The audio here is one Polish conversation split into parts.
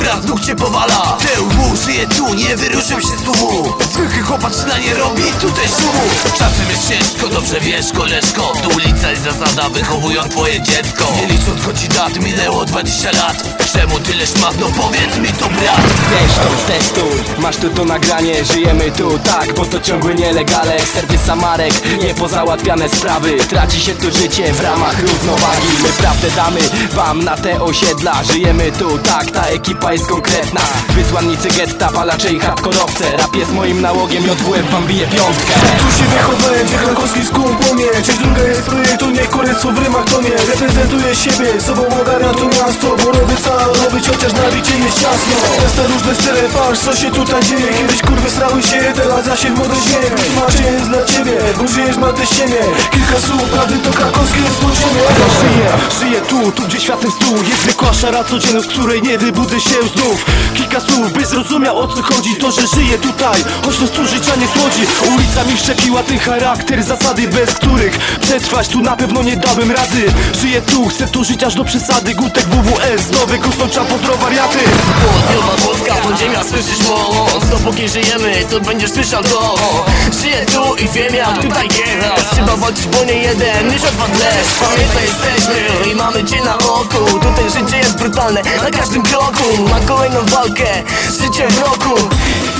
która znów cię powala. TUW żyje tu, nie wyruszył się z tłumu. Zwykły chłopaczyna nie robi tutaj szumu. Czasem jest ciężko, dobrze wiesz koleżko. Tu ulica jest zasada, wychowują twoje dziecko. Nie licząc chodzi dat, minęło 20 lat. Czemu tyle szmat, no powiedz mi to brat. Weź to, testuj, masz tu to nagranie Żyjemy tu, tak, bo to ciągły nielegale. Serwis Samarek, niepozałatwiane sprawy. Traci się tu życie w ramach równowagi. My prawdę damy wam na te osiedla Żyjemy tu, tak, ta ekipa jest konkretna. Wysłannicy getta, palacze i hardkorowce. Rap jest moim nałogiem, JWF wam bije piątkę. Tu się wychowałem, gdzie krakowski skłopomie Część druga jest projektu, nie kurestwo w rymach to nie. Reprezentuję siebie, sobą ogarniam to miasto Bo robię co robić, chociaż na bicie jest ciasno. Miasta różne style, patrz co się tutaj dzieje. Kiedyś kurwy srały się, teraz ja się w młodej śmieję. Macie jest dla ciebie, bo żyjesz ma te ściemie Kilka słów, prawdy to krakowskie jest podziemie Żyję, żyję tu, tu gdzie światem stół Jest zwykła szara codzienność, której nie wybudzę się znów. Kilka słów, by zrozumiał o co chodzi. To, że żyję tutaj, choć los tu życia nie słodzi. Ulica mi wszczepiła ten charakter, zasady bez których Przetrwać tu na pewno nie dałem rady. Żyję tu, chcę tu żyć aż do przesady. Gutek WWS, nowy kusnącza pozdro wariaty Południowa Polska, podziemia, słyszysz moc. Dopóki żyjemy, to będziesz słyszał to Żyję tu i wiem jak tutaj jest Trzeba walczyć, bo nie jeden, niż odpadł Pamiętaj, jesteśmy brutalne, na każdym kroku. Na kolejną walkę, życie w roku.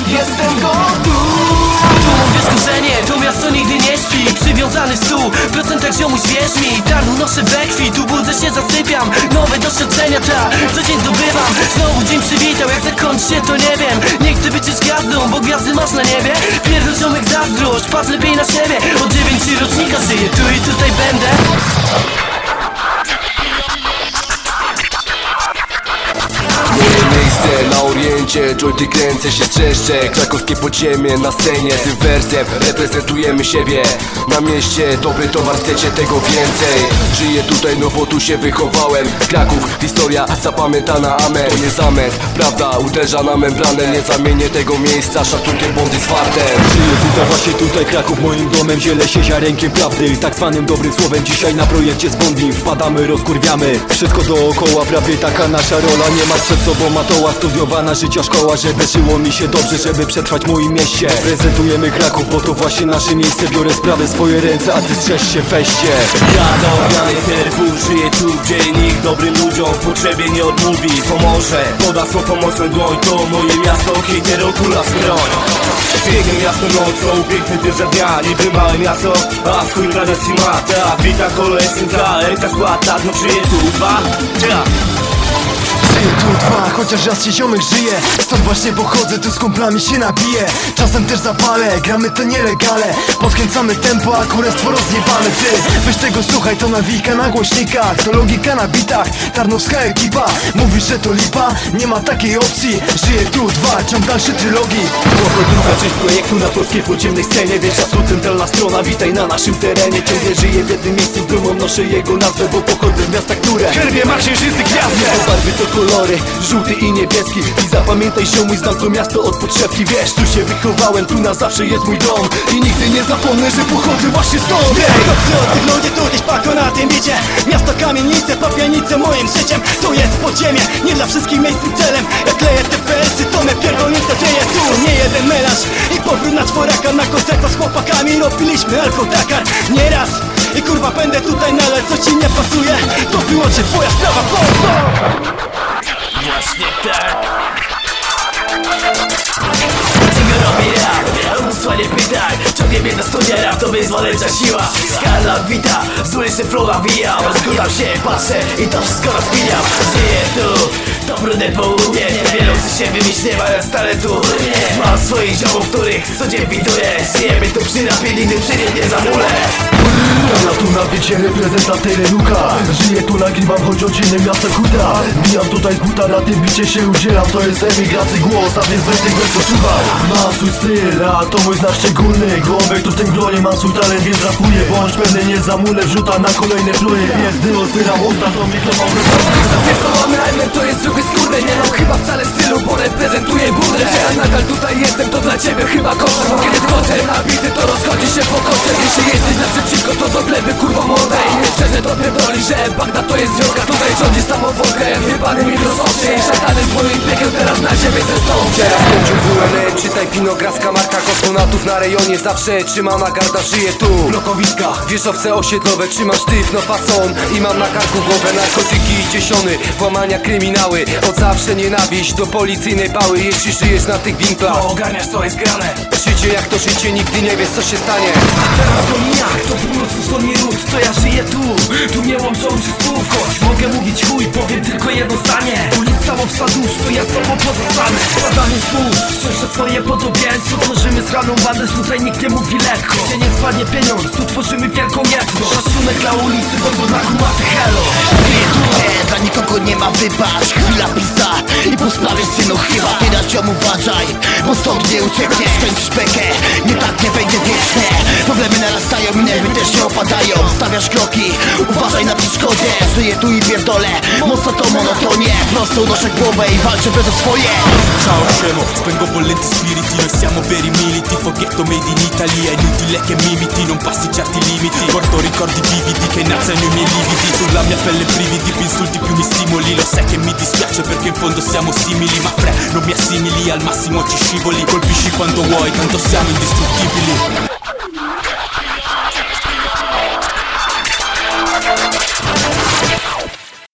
Jestem gotów. Tu mówię skurzenie, to miasto nigdy nie śpi. Przywiązany w procentach ziomuś wierz mi. Tarnu noszę we krwi, tu budzę się, zasypiam. Nowe doświadczenia ta, co dzień zdobywam. Znowu dzień przywitał, jak zakończy się to nie wiem. Nie chcę być gwiazdą, bo gwiazdy masz na niebie. Pierdol ziomek zazdrość, patrz lepiej na siebie na oriencie, jointy kręcę się trzeszcze. Krakowskie podziemie na scenie Tym wersem. Reprezentujemy siebie. Na mieście dobry towar, chcecie tego więcej. Żyję tutaj, no bo tu się wychowałem. Kraków, historia zapamiętana, amen. To nie zamęt, prawda uderza na membranę Nie zamienię tego miejsca szacunkiem bondy z Żyję tutaj, właśnie tutaj Kraków moim domem. Zielę się ziarenkiem prawdy, tak zwanym dobrym słowem. Dzisiaj na projekcie z Bondim wpadamy, rozkurwiamy. Wszystko dookoła, prawie taka nasza rola. Nie masz przed sobą matoła, studiowana życia szkoła Żeby żyło mi się dobrze, żeby przetrwać w moim mieście. Prezentujemy Kraków, bo to właśnie nasze miejsce. Biorę sprawę w swoje ręce, a ty strzeż się weźcie Ja na obianej TRW żyję tu, gdzie nikt dobrym ludziom w potrzebie nie odmówi. Pomoże, poda swą pomocną dłoń To moje miasto, hejter okula w broń Biegiem jasno nocą, piękny deszcz dnia. Niby małe miasto, a swój radości ma Ta wita kolej, synka, ręka składa. No żyję tu, dwa, ja. Żyję tu dwa, chociaż raz się ziomek żyje. Stąd właśnie pochodzę, tu z kumplami się nabiję Czasem też zapalę, gramy to nielegale. Podkręcamy tempo, a kurestwo rozjebane Ty, weź tego słuchaj, to nawika na głośnikach To logika na bitach, tarnowska ekipa. Mówisz, że to lipa? Nie ma takiej opcji. Żyję tu dwa, ciąg dalszy trylogii. Oto druga część projektu na polskiej podziemnej scenie. Wiesz, a tu centralna strona, witaj na naszym terenie. Ciągle żyję w jednym miejscu, z dumą noszę jego nazwę Bo pochodzę z miasta, które Herbie ma księżycy gwiazdy Barwy to kolory, żółty i niebieski. I zapamiętaj się mój znam to miasto od podszewki. Wiesz, tu się wychowałem, tu na zawsze jest mój dom. I nigdy nie zapomnę, że pochodzę właśnie stąd. Dobrze o tych ludzi tu gdzieś pako na tym bicie. Miasto kamienice, papianice moim życiem. Tu jest podziemie, nie dla wszystkich miejsc celem. Jak leję te wersy, to me pierdolnięte dzieje. Tu nie jeden melanż i powrót na czworaka. Na koncertach z chłopakami robiliśmy alkotakar Nieraz i kurwa będę tutaj nalać Co ci nie pasuje, to wyłącznie twoja sprawa po. Właśnie tak Dlaczego robię rap? Umysła nie pytaj Ciągnie mnie do studia rap to wyzwoleńcza siła Skala wita, słyszę flowa wijam Rozglądam się, patrzę i to wszystko rozpiniam Żyję tu, to brudne południe Wielu chce się wymieć, nie mając talentu Mam swoich ziomów, których co dzień widuję Żyjemy tu przy rapie, nigdy przy nie zamulę Ja tu na bicie reprezentant Luka. Żyję tu, nagrywam, choć od innym miasta kuta Bijam tutaj z buta, na tym bicie się udzielam. To jest emigracji głos, a więc tych wersów słuchaj Mam swój styl, a to mój znak szczególny. Głowek tu w tym gronie, mam swój talent, więc rapuję Bądź pewny, nie zamulę, wrzuta na kolejne pluje. Więc gdy otwieram usta, to mikrofon Pierdolony Heimer to jest zwykły skurwy. Nie mam chyba wcale stylu, bo reprezentuję budę Ja nadal tutaj jestem, to dla ciebie chyba koszt. Bo kiedy wchodzę na bity, to rozchodzi się po Gleby kurwa młodej. Szczerze to pierdoli, że Bagdad to jest wioska Tutaj rządzi samowolkę, wybany mikrosocie Szatany z moim piekiem teraz na siebie ze stącie Teraz czytaj pinograska marka kosmonautów na rejonie. Zawsze trzymana garda żyje tu. Blokowiska. Wieżowce osiedlowe, trzymam sztywno fason. I mam na karku głowę narkotyki i ciesiony Włamania kryminały, od zawsze nienawiść do policyjnej pały Jeśli żyjesz na tych winklach Ogarniasz co jest grane. Życie jak to życie, nigdy nie wiesz co się stanie. Teraz to nie jak, to północ wschodni ród To ja żyję tu, tu nie łączący słów Choć mogę mówić chuj, powiem tylko jedno zdanie. Ulica Wsadów, to ja sobą pozostanę. Składanie słów, swoje podobieństwo. Tworzymy z raną bandę, tutaj nikt nie mówi lekko. Gdzie nie spadnie pieniądz, tu tworzymy wielką jedność Szacunek dla ulicy, do znaku maty hello. Nie, dla nikogo nie ma wypaść Chwila pizda i po sprawie synu chyba Teraz ją uważaj, bo stąd nie uciekniesz Skończysz bekę, nie tak nie będzie wiecznie Problemy narastają nerwy też się opadają. Stawiasz kroki, na Żyję tu i pierdolę, mocno to monotonie Prosto unoszę głowę i walczę bez swoje Ciao scemo, spengo bollenti spiriti. Noi siamo veri militi, foghetto made in Italy. È inutile che mi imiti, non passi certi limiti. Porto ricordi vividi che innalzano i miei lividi. Sulla mia pelle brividi, più insulti più mi stimoli. Lo sai che mi dispiace perché in fondo siamo simili. Ma fre, non mi assimili, al massimo ci scivoli. Colpisci quando vuoi, tanto siamo indistruttibili